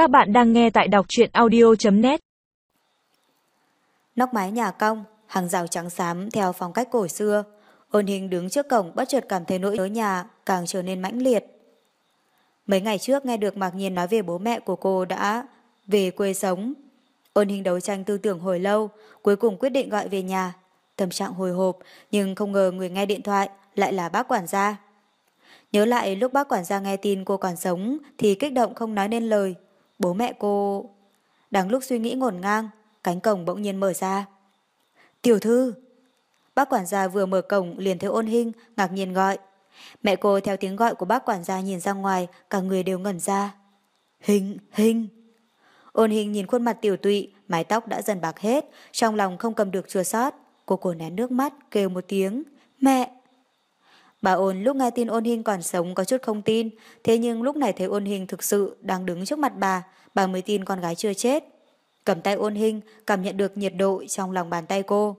Các bạn đang nghe tại đọc truyện audio.net Nóc mái nhà cong, hàng rào trắng xám theo phong cách cổ xưa. Ôn hình đứng trước cổng bất chợt cảm thấy nỗi nhớ nhà càng trở nên mãnh liệt. Mấy ngày trước nghe được Mạc Nhiên nói về bố mẹ của cô đã về quê sống. Ôn hình đấu tranh tư tưởng hồi lâu, cuối cùng quyết định gọi về nhà. Tâm trạng hồi hộp, nhưng không ngờ người nghe điện thoại lại là bác quản gia. Nhớ lại lúc bác quản gia nghe tin cô còn sống thì kích động không nói nên lời. Bố mẹ cô... Đang lúc suy nghĩ ngổn ngang, cánh cổng bỗng nhiên mở ra. Tiểu thư! Bác quản gia vừa mở cổng liền thấy ôn hình, ngạc nhiên gọi. Mẹ cô theo tiếng gọi của bác quản gia nhìn ra ngoài, cả người đều ngẩn ra. Hình, hình! Ôn hình nhìn khuôn mặt tiểu tụy, mái tóc đã dần bạc hết, trong lòng không cầm được chua sót. Cô cổ nén nước mắt, kêu một tiếng. Mẹ! Bà ôn lúc nghe tin ôn hình còn sống có chút không tin, thế nhưng lúc này thấy ôn hình thực sự đang đứng trước mặt bà, bà mới tin con gái chưa chết. Cầm tay ôn hình, cảm nhận được nhiệt độ trong lòng bàn tay cô.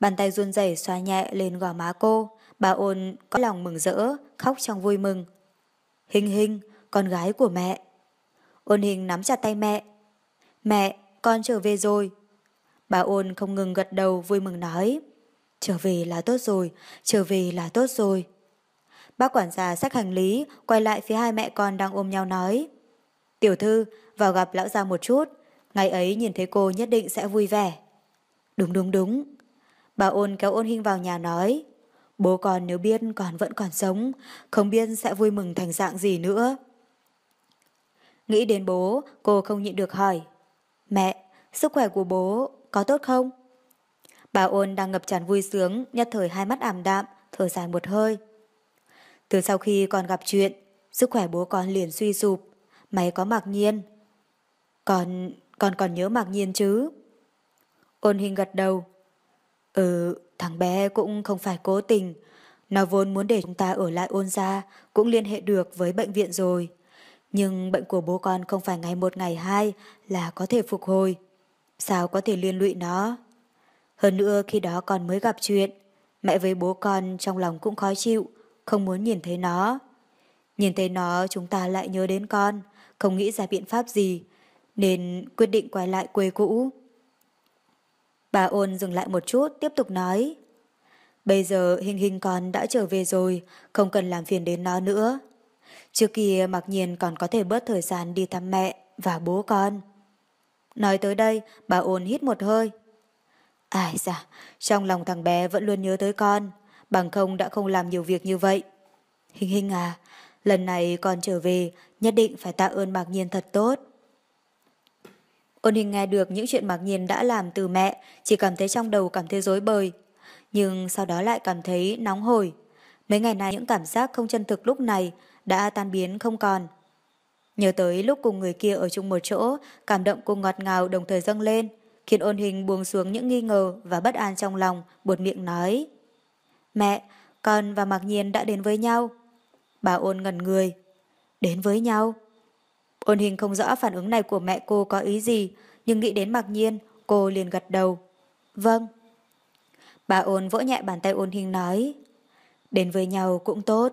Bàn tay run rẩy xoa nhẹ lên gò má cô, bà ôn có lòng mừng rỡ, khóc trong vui mừng. Hình hình, con gái của mẹ. Ôn hình nắm chặt tay mẹ. Mẹ, con trở về rồi. Bà ôn không ngừng gật đầu vui mừng nói. Trở về là tốt rồi, trở về là tốt rồi. Bác quản gia xách hành lý, quay lại phía hai mẹ con đang ôm nhau nói. Tiểu thư, vào gặp lão gia một chút, ngày ấy nhìn thấy cô nhất định sẽ vui vẻ. Đúng đúng đúng. Bà ôn kéo ôn hình vào nhà nói. Bố con nếu biết còn vẫn còn sống, không biết sẽ vui mừng thành dạng gì nữa. Nghĩ đến bố, cô không nhịn được hỏi. Mẹ, sức khỏe của bố có tốt không? Bà ôn đang ngập tràn vui sướng, nhất thời hai mắt ảm đạm, thở dài một hơi. Từ sau khi con gặp chuyện, sức khỏe bố con liền suy sụp. Mày có mặc nhiên. Con, con còn nhớ mặc nhiên chứ? Ôn hình gật đầu. Ừ, thằng bé cũng không phải cố tình. Nó vốn muốn để chúng ta ở lại ôn ra, cũng liên hệ được với bệnh viện rồi. Nhưng bệnh của bố con không phải ngày một ngày hai là có thể phục hồi. Sao có thể liên lụy nó? Hơn nữa khi đó con mới gặp chuyện, mẹ với bố con trong lòng cũng khó chịu, không muốn nhìn thấy nó. Nhìn thấy nó chúng ta lại nhớ đến con, không nghĩ ra biện pháp gì, nên quyết định quay lại quê cũ. Bà ôn dừng lại một chút, tiếp tục nói. Bây giờ hình hình con đã trở về rồi, không cần làm phiền đến nó nữa. Trước kia mặc nhiên còn có thể bớt thời gian đi thăm mẹ và bố con. Nói tới đây, bà ôn hít một hơi. Ai da, trong lòng thằng bé vẫn luôn nhớ tới con, bằng không đã không làm nhiều việc như vậy. Hình hình à, lần này con trở về, nhất định phải tạ ơn Mạc Nhiên thật tốt. Ôn hình nghe được những chuyện Mạc Nhiên đã làm từ mẹ, chỉ cảm thấy trong đầu cảm thấy rối bời. Nhưng sau đó lại cảm thấy nóng hổi. Mấy ngày nay những cảm giác không chân thực lúc này đã tan biến không còn. Nhớ tới lúc cùng người kia ở chung một chỗ, cảm động cùng ngọt ngào đồng thời dâng lên khiến ôn hình buông xuống những nghi ngờ và bất an trong lòng, buột miệng nói. Mẹ, con và Mạc Nhiên đã đến với nhau. Bà ôn ngẩn người. Đến với nhau? Ôn hình không rõ phản ứng này của mẹ cô có ý gì, nhưng nghĩ đến Mạc Nhiên, cô liền gật đầu. Vâng. Bà ôn vỗ nhẹ bàn tay ôn hình nói. Đến với nhau cũng tốt.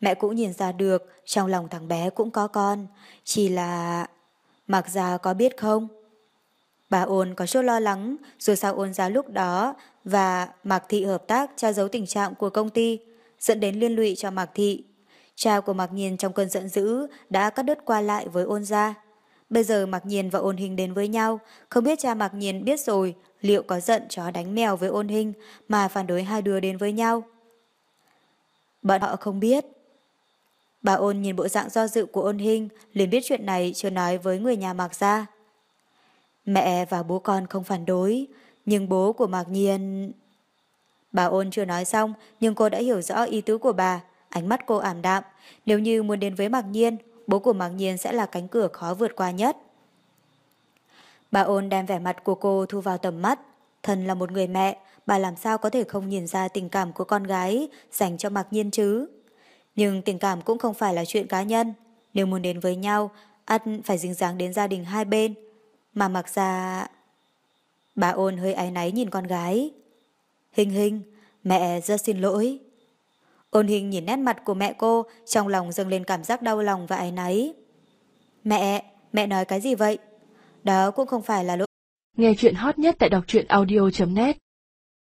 Mẹ cũng nhìn ra được, trong lòng thằng bé cũng có con. Chỉ là... Mạc ra có biết không? Bà ôn có chút lo lắng, dù sao ôn giá lúc đó và Mạc Thị hợp tác tra giấu tình trạng của công ty, dẫn đến liên lụy cho Mạc Thị. Cha của Mạc Nhiên trong cơn giận dữ đã cắt đứt qua lại với ôn gia. Bây giờ Mạc Nhiên và ôn hình đến với nhau, không biết cha Mạc Nhiên biết rồi liệu có giận chó đánh mèo với ôn hình mà phản đối hai đứa đến với nhau. Bọn họ không biết. Bà ôn nhìn bộ dạng do dự của ôn hình liền biết chuyện này chưa nói với người nhà Mạc gia. Mẹ và bố con không phản đối, nhưng bố của Mạc Nhiên... Bà ôn chưa nói xong, nhưng cô đã hiểu rõ ý tứ của bà. Ánh mắt cô ảm đạm. Nếu như muốn đến với Mạc Nhiên, bố của Mạc Nhiên sẽ là cánh cửa khó vượt qua nhất. Bà ôn đem vẻ mặt của cô thu vào tầm mắt. Thần là một người mẹ, bà làm sao có thể không nhìn ra tình cảm của con gái dành cho Mạc Nhiên chứ? Nhưng tình cảm cũng không phải là chuyện cá nhân. Nếu muốn đến với nhau, ắt phải dính dáng đến gia đình hai bên mà mặc ra... Bà ôn hơi áy náy nhìn con gái. Hình hình, mẹ rất xin lỗi. Ôn hình nhìn nét mặt của mẹ cô, trong lòng dâng lên cảm giác đau lòng và áy náy. Mẹ, mẹ nói cái gì vậy? Đó cũng không phải là lỗi. Nghe chuyện hot nhất tại đọc truyện audio.net